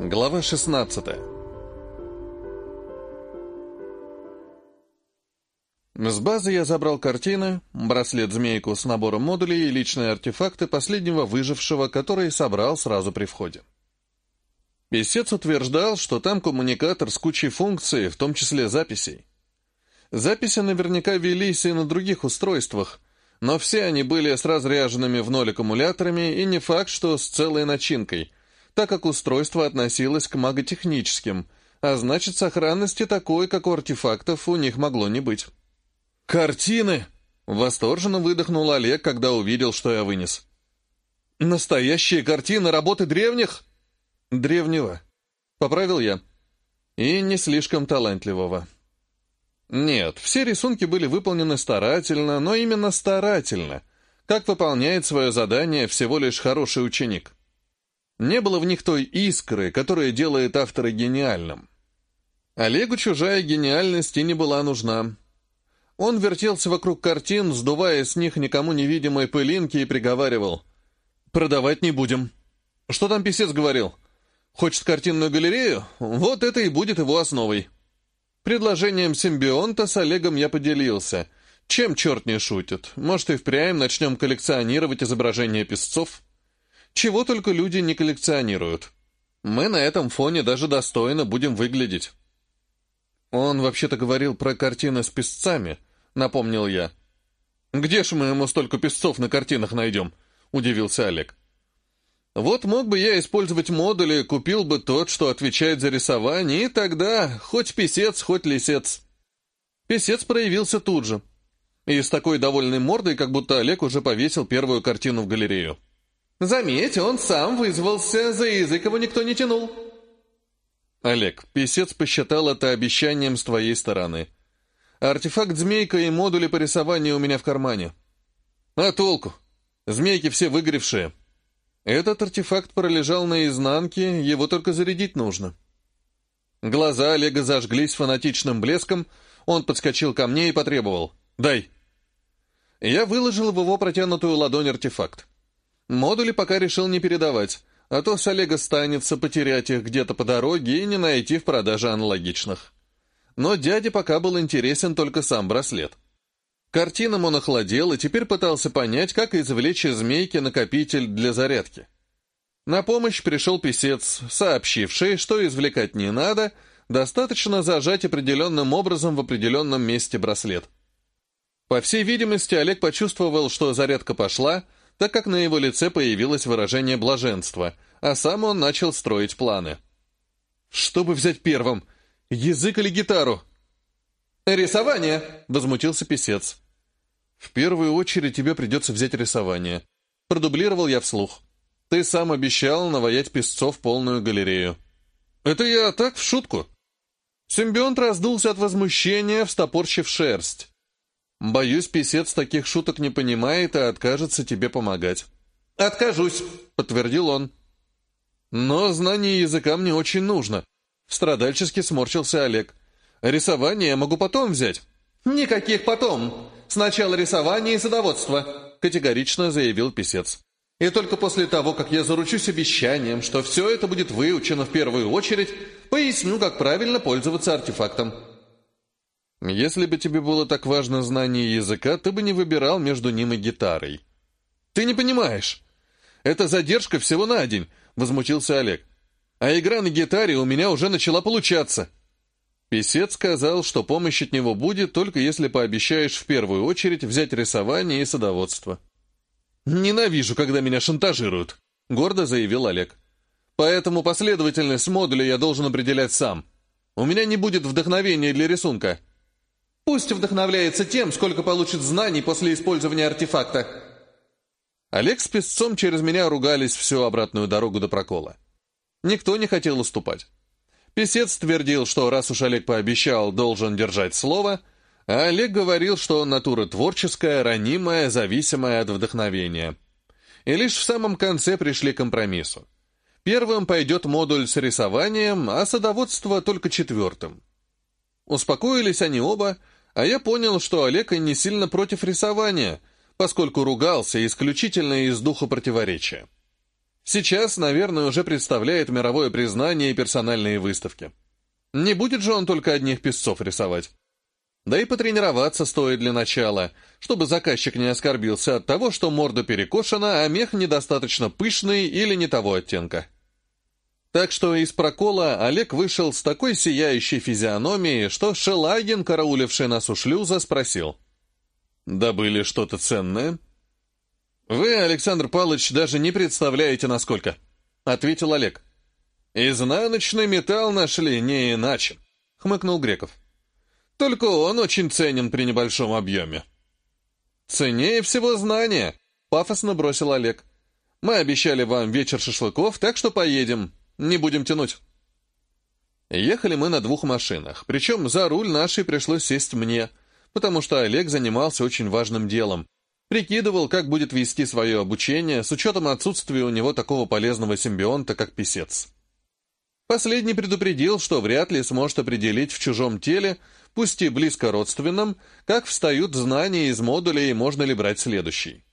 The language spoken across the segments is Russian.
Глава 16 С базы я забрал картины, браслет-змейку с набором модулей и личные артефакты последнего выжившего, который собрал сразу при входе. Песец утверждал, что там коммуникатор с кучей функций, в том числе записей. Записи наверняка велись и на других устройствах, но все они были с разряженными в ноль аккумуляторами и не факт, что с целой начинкой, так как устройство относилось к маготехническим, а значит, сохранности такой, как у артефактов, у них могло не быть. «Картины!» — восторженно выдохнул Олег, когда увидел, что я вынес. «Настоящие картины работы древних?» «Древнего», — поправил я. «И не слишком талантливого». Нет, все рисунки были выполнены старательно, но именно старательно, как выполняет свое задание всего лишь хороший ученик. Не было в них той искры, которая делает автора гениальным. Олегу чужая гениальность и не была нужна. Он вертелся вокруг картин, сдувая с них никому невидимые пылинки и приговаривал. «Продавать не будем». «Что там писец говорил?» «Хочет картинную галерею? Вот это и будет его основой». Предложением симбионта с Олегом я поделился. Чем черт не шутит? Может, и впрямь начнем коллекционировать изображения песцов? Чего только люди не коллекционируют. Мы на этом фоне даже достойно будем выглядеть. Он вообще-то говорил про картины с песцами —— напомнил я. «Где ж мы ему столько песцов на картинах найдем?» — удивился Олег. «Вот мог бы я использовать модули, купил бы тот, что отвечает за рисование, и тогда хоть писец, хоть лисец». Песец проявился тут же. И с такой довольной мордой, как будто Олег уже повесил первую картину в галерею. «Заметь, он сам вызвался, за язык его никто не тянул». «Олег, писец посчитал это обещанием с твоей стороны. Артефакт змейка и модули по рисованию у меня в кармане. А толку? Змейки все выгоревшие. Этот артефакт пролежал на изнанке, его только зарядить нужно. Глаза Олега зажглись фанатичным блеском, он подскочил ко мне и потребовал. «Дай». Я выложил в его протянутую ладонь артефакт. Модули пока решил не передавать, а то с Олега станется потерять их где-то по дороге и не найти в продаже аналогичных но дяде пока был интересен только сам браслет. Картинам он охладел и теперь пытался понять, как извлечь из змейки накопитель для зарядки. На помощь пришел писец, сообщивший, что извлекать не надо, достаточно зажать определенным образом в определенном месте браслет. По всей видимости, Олег почувствовал, что зарядка пошла, так как на его лице появилось выражение блаженства, а сам он начал строить планы. «Чтобы взять первым?» Язык или гитару?» «Рисование!» — возмутился писец. «В первую очередь тебе придется взять рисование». Продублировал я вслух. «Ты сам обещал наваять песцов полную галерею». «Это я так, в шутку?» Симбионт раздулся от возмущения, встопорщив шерсть. «Боюсь, писец таких шуток не понимает и откажется тебе помогать». «Откажусь», — подтвердил он. «Но знание языка мне очень нужно», Страдальчески сморщился Олег. «Рисование я могу потом взять». «Никаких потом. Сначала рисование и садоводство», — категорично заявил писец. «И только после того, как я заручусь обещанием, что все это будет выучено в первую очередь, поясню, как правильно пользоваться артефактом». «Если бы тебе было так важно знание языка, ты бы не выбирал между ним и гитарой». «Ты не понимаешь. Это задержка всего на день», — возмутился Олег а игра на гитаре у меня уже начала получаться. Песец сказал, что помощь от него будет, только если пообещаешь в первую очередь взять рисование и садоводство. «Ненавижу, когда меня шантажируют», — гордо заявил Олег. «Поэтому последовательность модуля я должен определять сам. У меня не будет вдохновения для рисунка». «Пусть вдохновляется тем, сколько получит знаний после использования артефакта». Олег с песцом через меня ругались всю обратную дорогу до прокола. Никто не хотел уступать. Песец твердил, что раз уж Олег пообещал, должен держать слово, а Олег говорил, что он натура творческая, ранимая, зависимая от вдохновения. И лишь в самом конце пришли к компромиссу. Первым пойдет модуль с рисованием, а садоводство только четвертым. Успокоились они оба, а я понял, что Олег и не сильно против рисования, поскольку ругался исключительно из духа противоречия. Сейчас, наверное, уже представляет мировое признание и персональные выставки. Не будет же он только одних песцов рисовать. Да и потренироваться стоит для начала, чтобы заказчик не оскорбился от того, что морда перекошена, а мех недостаточно пышный или не того оттенка. Так что из прокола Олег вышел с такой сияющей физиономией, что Шелагин, карауливший нас у шлюза, спросил. «Добыли что-то ценное?» «Вы, Александр Павлович, даже не представляете, насколько», — ответил Олег. «Изнаночный металл нашли не иначе», — хмыкнул Греков. Только он очень ценен при небольшом объеме. «Ценнее всего знания», — пафосно бросил Олег. «Мы обещали вам вечер шашлыков, так что поедем. Не будем тянуть». Ехали мы на двух машинах, причем за руль нашей пришлось сесть мне, потому что Олег занимался очень важным делом. Прикидывал, как будет вести свое обучение с учетом отсутствия у него такого полезного симбионта, как писец. Последний предупредил, что вряд ли сможет определить в чужом теле, пусть и близко родственном, как встают знания из модуля и можно ли брать следующий.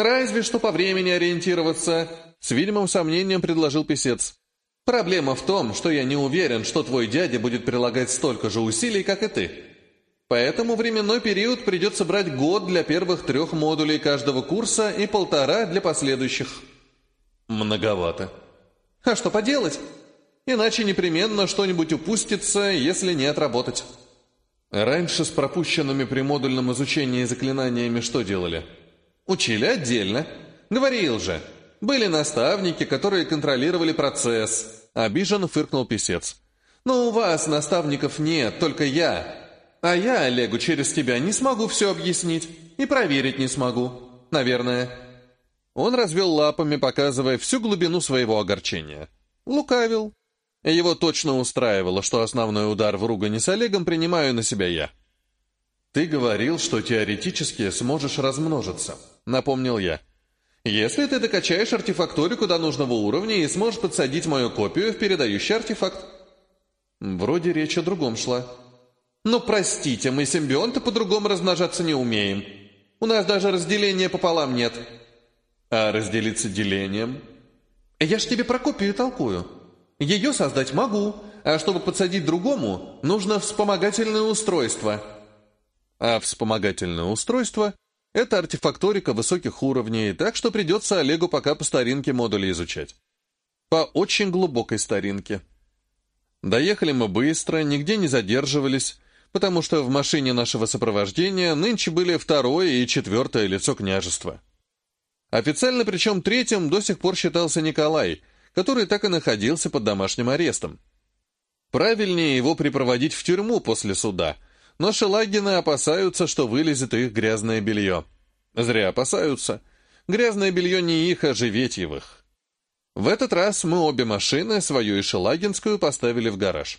«Разве что по времени ориентироваться», — с видимым сомнением предложил писец. «Проблема в том, что я не уверен, что твой дядя будет прилагать столько же усилий, как и ты. Поэтому временной период придется брать год для первых трех модулей каждого курса и полтора для последующих». «Многовато». «А что поделать?» Иначе непременно что-нибудь упустится, если не отработать. Раньше с пропущенными при модульном изучении заклинаниями что делали? Учили отдельно. Говорил же. Были наставники, которые контролировали процесс. Обиженно фыркнул писец. Но у вас наставников нет, только я. А я Олегу через тебя не смогу все объяснить. И проверить не смогу. Наверное. Он развел лапами, показывая всю глубину своего огорчения. Лукавил. Его точно устраивало, что основной удар в ругани с Олегом принимаю на себя я. «Ты говорил, что теоретически сможешь размножиться», — напомнил я. «Если ты докачаешь артефакторику до нужного уровня и сможешь подсадить мою копию в передающий артефакт». Вроде речь о другом шла. «Ну, простите, мы симбионты по-другому размножаться не умеем. У нас даже разделения пополам нет». «А разделиться делением?» «Я ж тебе про копию толкую». Ее создать могу, а чтобы подсадить другому, нужно вспомогательное устройство. А вспомогательное устройство — это артефакторика высоких уровней, так что придется Олегу пока по старинке модули изучать. По очень глубокой старинке. Доехали мы быстро, нигде не задерживались, потому что в машине нашего сопровождения нынче были второе и четвертое лицо княжества. Официально, причем третьим, до сих пор считался Николай — который так и находился под домашним арестом. Правильнее его припроводить в тюрьму после суда, но Шелагины опасаются, что вылезет их грязное белье. Зря опасаются. Грязное белье не их, а Живетьевых. В этот раз мы обе машины, свою и Шелагинскую, поставили в гараж.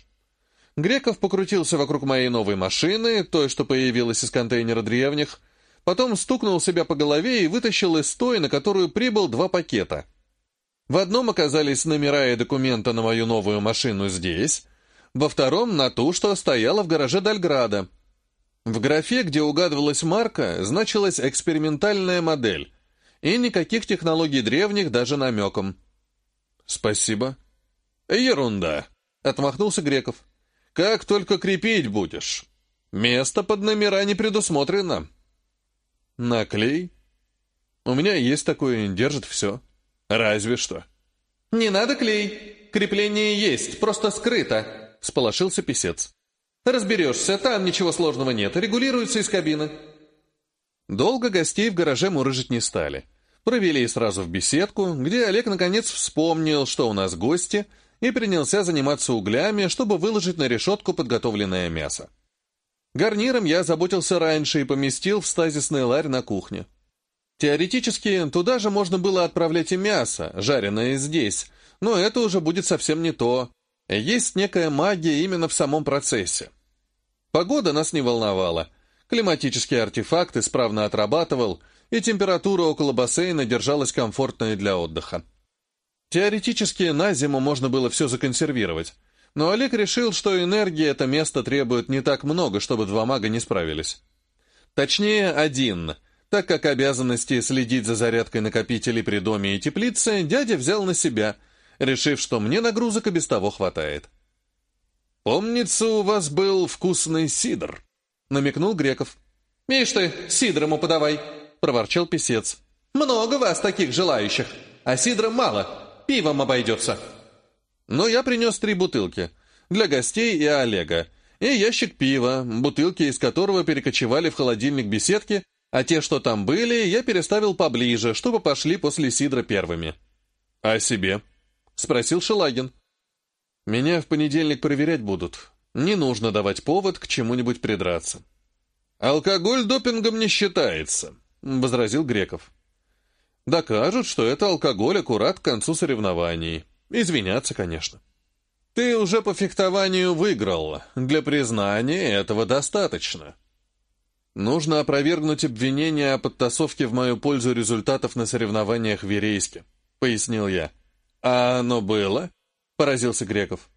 Греков покрутился вокруг моей новой машины, той, что появилась из контейнера древних, потом стукнул себя по голове и вытащил из той, на которую прибыл два пакета — в одном оказались номера и документы на мою новую машину здесь, во втором — на ту, что стояла в гараже Дальграда. В графе, где угадывалась марка, значилась экспериментальная модель, и никаких технологий древних даже намеком. «Спасибо». «Ерунда», — отмахнулся Греков. «Как только крепить будешь. Место под номера не предусмотрено». «Наклей?» «У меня есть такое, держит все». «Разве что». «Не надо клей. Крепление есть, просто скрыто», — сполошился писец. «Разберешься, там ничего сложного нет, регулируется из кабины». Долго гостей в гараже мурыжить не стали. Провели сразу в беседку, где Олег наконец вспомнил, что у нас гости, и принялся заниматься углями, чтобы выложить на решетку подготовленное мясо. Гарниром я заботился раньше и поместил в стазисный ларь на кухне. Теоретически, туда же можно было отправлять и мясо, жареное здесь, но это уже будет совсем не то. Есть некая магия именно в самом процессе. Погода нас не волновала. Климатический артефакт исправно отрабатывал, и температура около бассейна держалась комфортной для отдыха. Теоретически на зиму можно было все законсервировать, но Олег решил, что энергии это место требует не так много, чтобы два мага не справились. Точнее, один — так как обязанности следить за зарядкой накопителей при доме и теплице дядя взял на себя, решив, что мне нагрузок и без того хватает. «Помнится, у вас был вкусный сидр», — намекнул Греков. «Миш ты, сидр ему подавай», — проворчал писец. «Много вас таких желающих, а сидра мало, пивом обойдется». Но я принес три бутылки — для гостей и Олега, и ящик пива, бутылки из которого перекочевали в холодильник беседки, а те, что там были, я переставил поближе, чтобы пошли после сидра первыми. «А себе?» — спросил Шелагин. «Меня в понедельник проверять будут. Не нужно давать повод к чему-нибудь придраться». «Алкоголь допингом не считается», — возразил Греков. «Докажут, что это алкоголь аккурат к концу соревнований. Извиняться, конечно». Ты уже по фехтованию выиграл. Для признания этого достаточно. Нужно опровергнуть обвинение о подтасовке в мою пользу результатов на соревнованиях в Верейске, пояснил я. А оно было? Поразился Греков.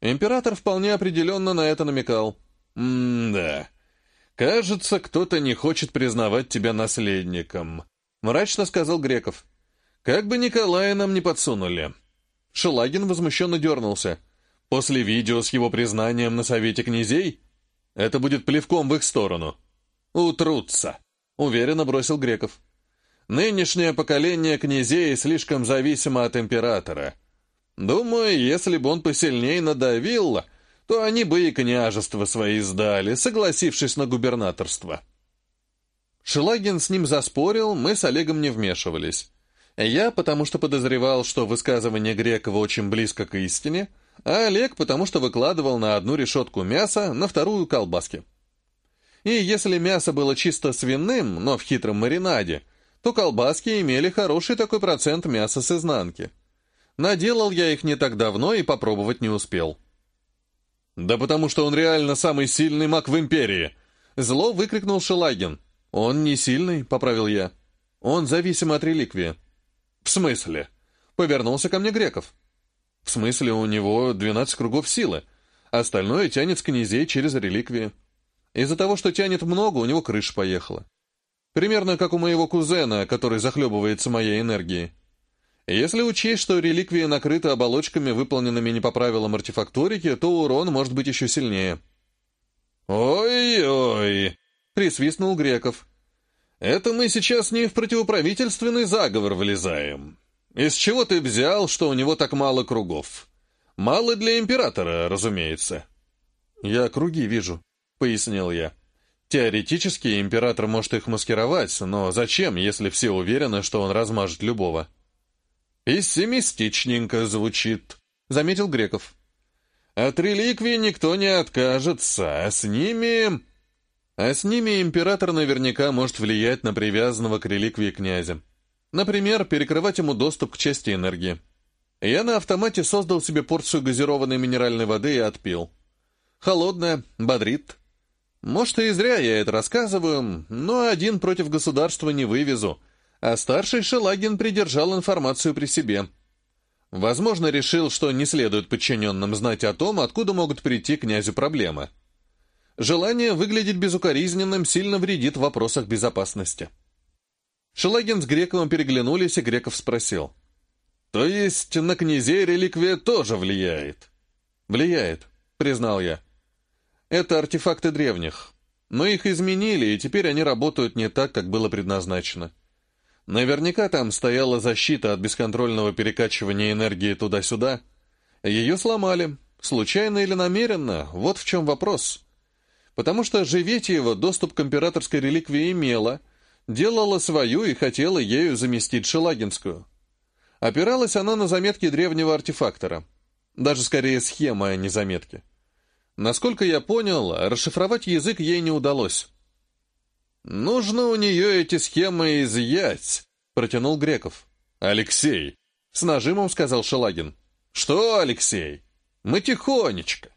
Император вполне определенно на это намекал. «М-да. Кажется, кто-то не хочет признавать тебя наследником», — мрачно сказал Греков. «Как бы Николая нам не подсунули». Шелагин возмущенно дернулся. После видео с его признанием на Совете князей? Это будет плевком в их сторону. Утрутся, уверенно бросил Греков. Нынешнее поколение князей слишком зависимо от императора. Думаю, если бы он посильнее надавил, то они бы и княжество свои сдали, согласившись на губернаторство. Шелагин с ним заспорил, мы с Олегом не вмешивались. Я, потому что подозревал, что высказывание Грекова очень близко к истине — а Олег потому что выкладывал на одну решетку мяса, на вторую колбаски. И если мясо было чисто свиным, но в хитром маринаде, то колбаски имели хороший такой процент мяса с изнанки. Наделал я их не так давно и попробовать не успел. «Да потому что он реально самый сильный маг в Империи!» Зло выкрикнул Шелагин. «Он не сильный», — поправил я. «Он зависим от реликвии». «В смысле?» — повернулся ко мне Греков. В смысле, у него 12 кругов силы, остальное тянет с князей через реликвии. Из-за того, что тянет много, у него крыша поехала. Примерно как у моего кузена, который захлебывается моей энергией. Если учесть, что реликвии накрыты оболочками, выполненными не по правилам артефакторики, то урон может быть еще сильнее. «Ой-ой!» — присвистнул Греков. «Это мы сейчас не в противоправительственный заговор влезаем. «Из чего ты взял, что у него так мало кругов?» «Мало для императора, разумеется». «Я круги вижу», — пояснил я. «Теоретически император может их маскировать, но зачем, если все уверены, что он размажет любого?» «Пессимистичненько звучит», — заметил Греков. «От реликвий никто не откажется, а с ними...» «А с ними император наверняка может влиять на привязанного к реликвии князя», Например, перекрывать ему доступ к части энергии. Я на автомате создал себе порцию газированной минеральной воды и отпил. Холодная, бодрит. Может, и зря я это рассказываю, но один против государства не вывезу, а старший Шелагин придержал информацию при себе. Возможно, решил, что не следует подчиненным знать о том, откуда могут прийти князю проблемы. Желание выглядеть безукоризненным сильно вредит в вопросах безопасности. Шелагин с Грековым переглянулись, и Греков спросил. «То есть на князей реликвия тоже влияет?» «Влияет», — признал я. «Это артефакты древних, но их изменили, и теперь они работают не так, как было предназначено. Наверняка там стояла защита от бесконтрольного перекачивания энергии туда-сюда. Ее сломали, случайно или намеренно, вот в чем вопрос. Потому что Живетьева доступ к императорской реликвии имела — делала свою и хотела ею заместить Шелагинскую. Опиралась она на заметки древнего артефактора. Даже скорее схема, а не заметки. Насколько я понял, расшифровать язык ей не удалось. «Нужно у нее эти схемы изъять», — протянул Греков. «Алексей», — с нажимом сказал Шелагин. «Что, Алексей? Мы тихонечко.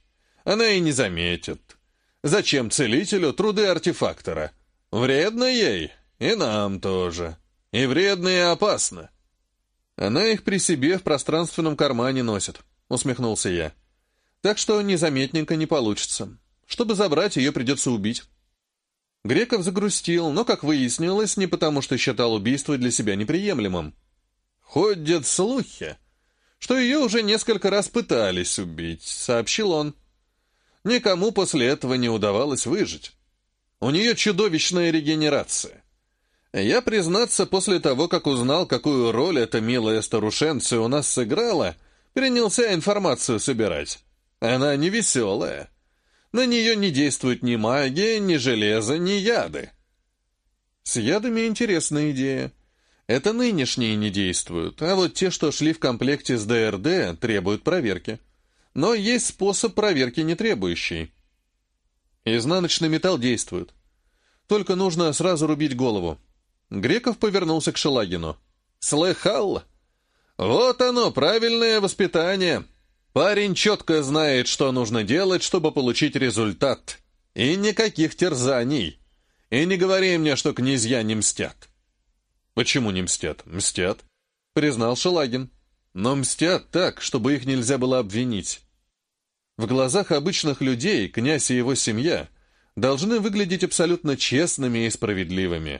Она и не заметит. Зачем целителю труды артефактора? Вредно ей, и нам тоже. И вредно, и опасно. Она их при себе в пространственном кармане носит, усмехнулся я. Так что незаметненько не получится. Чтобы забрать, ее придется убить. Греков загрустил, но, как выяснилось, не потому что считал убийство для себя неприемлемым. «Ходят слухи, что ее уже несколько раз пытались убить», — сообщил он. Никому после этого не удавалось выжить. У нее чудовищная регенерация. Я, признаться, после того, как узнал, какую роль эта милая старушенция у нас сыграла, принялся информацию собирать. Она не веселая. На нее не действует ни магия, ни железо, ни яды. С ядами интересная идея. Это нынешние не действуют, а вот те, что шли в комплекте с ДРД, требуют проверки. Но есть способ проверки не требующий. Изнаночный металл действует. Только нужно сразу рубить голову. Греков повернулся к Шелагину. «Слыхал? Вот оно, правильное воспитание. Парень четко знает, что нужно делать, чтобы получить результат. И никаких терзаний. И не говори мне, что князья не мстят». «Почему не мстят?» «Мстят», — признал Шелагин. «Но мстят так, чтобы их нельзя было обвинить. В глазах обычных людей князь и его семья должны выглядеть абсолютно честными и справедливыми.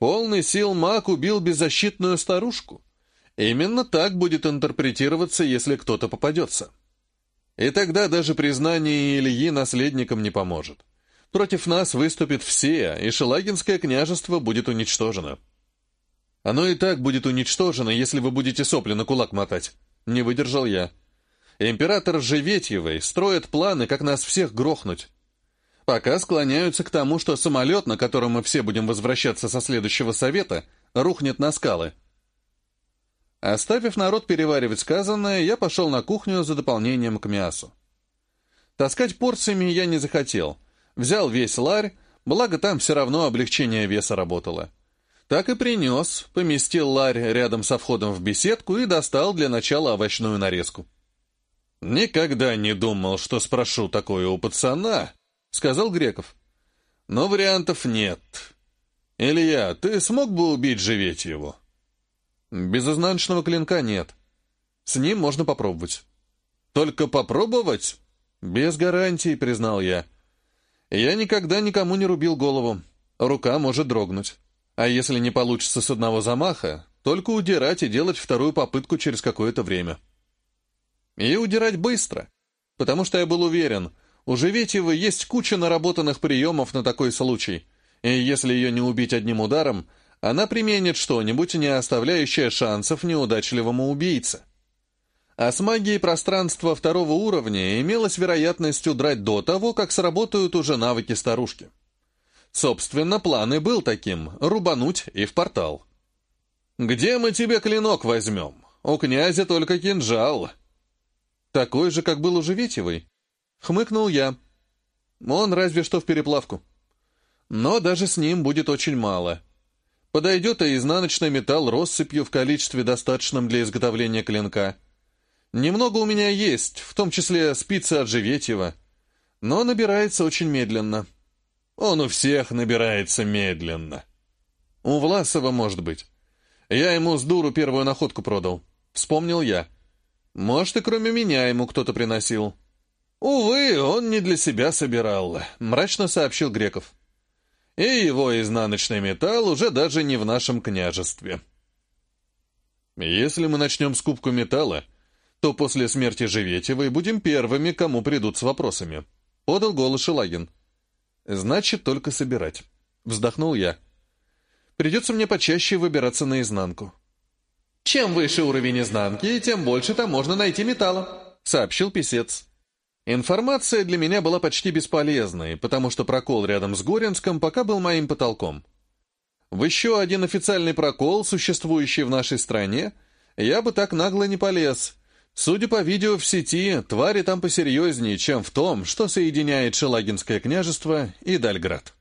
Полный сил маг убил беззащитную старушку. Именно так будет интерпретироваться, если кто-то попадется. И тогда даже признание Ильи наследником не поможет. Против нас выступят все, и Шелагинское княжество будет уничтожено. Оно и так будет уничтожено, если вы будете сопли на кулак мотать. Не выдержал я. Император Живетьевой строит планы, как нас всех грохнуть. Пока склоняются к тому, что самолет, на котором мы все будем возвращаться со следующего совета, рухнет на скалы. Оставив народ переваривать сказанное, я пошел на кухню за дополнением к мясу. Таскать порциями я не захотел. Взял весь ларь, благо там все равно облегчение веса работало. Так и принес, поместил ларь рядом со входом в беседку и достал для начала овощную нарезку. «Никогда не думал, что спрошу такое у пацана», — сказал Греков. «Но вариантов нет. Илья, ты смог бы убить живеть его?» «Без изнаночного клинка нет. С ним можно попробовать». «Только попробовать?» «Без гарантий», — признал я. «Я никогда никому не рубил голову. Рука может дрогнуть. А если не получится с одного замаха, только удирать и делать вторую попытку через какое-то время». И удирать быстро, потому что я был уверен, у Живетьева есть куча наработанных приемов на такой случай, и если ее не убить одним ударом, она применит что-нибудь, не оставляющее шансов неудачливому убийце. А с магией пространства второго уровня имелась вероятность удрать до того, как сработают уже навыки старушки. Собственно, план и был таким — рубануть и в портал. «Где мы тебе клинок возьмем? У князя только кинжал», такой же, как был у Живетевой. Хмыкнул я. Он разве что в переплавку. Но даже с ним будет очень мало. Подойдет и изнаночный металл россыпью в количестве, достаточном для изготовления клинка. Немного у меня есть, в том числе спицы от Живетьева. Но набирается очень медленно. Он у всех набирается медленно. У Власова, может быть. Я ему с дуру первую находку продал. Вспомнил я. Может, и кроме меня ему кто-то приносил. Увы, он не для себя собирал, мрачно сообщил Греков. И его изнаночный металл уже даже не в нашем княжестве. Если мы начнем скупку металла, то после смерти Живетевой будем первыми, кому придут с вопросами. Подал голос Шелагин. Значит, только собирать. Вздохнул я. Придется мне почаще выбираться наизнанку. «Чем выше уровень изнанки, тем больше там можно найти металла», — сообщил писец. Информация для меня была почти бесполезной, потому что прокол рядом с Горинском пока был моим потолком. В еще один официальный прокол, существующий в нашей стране, я бы так нагло не полез. Судя по видео в сети, твари там посерьезнее, чем в том, что соединяет Шелагинское княжество и Дальград.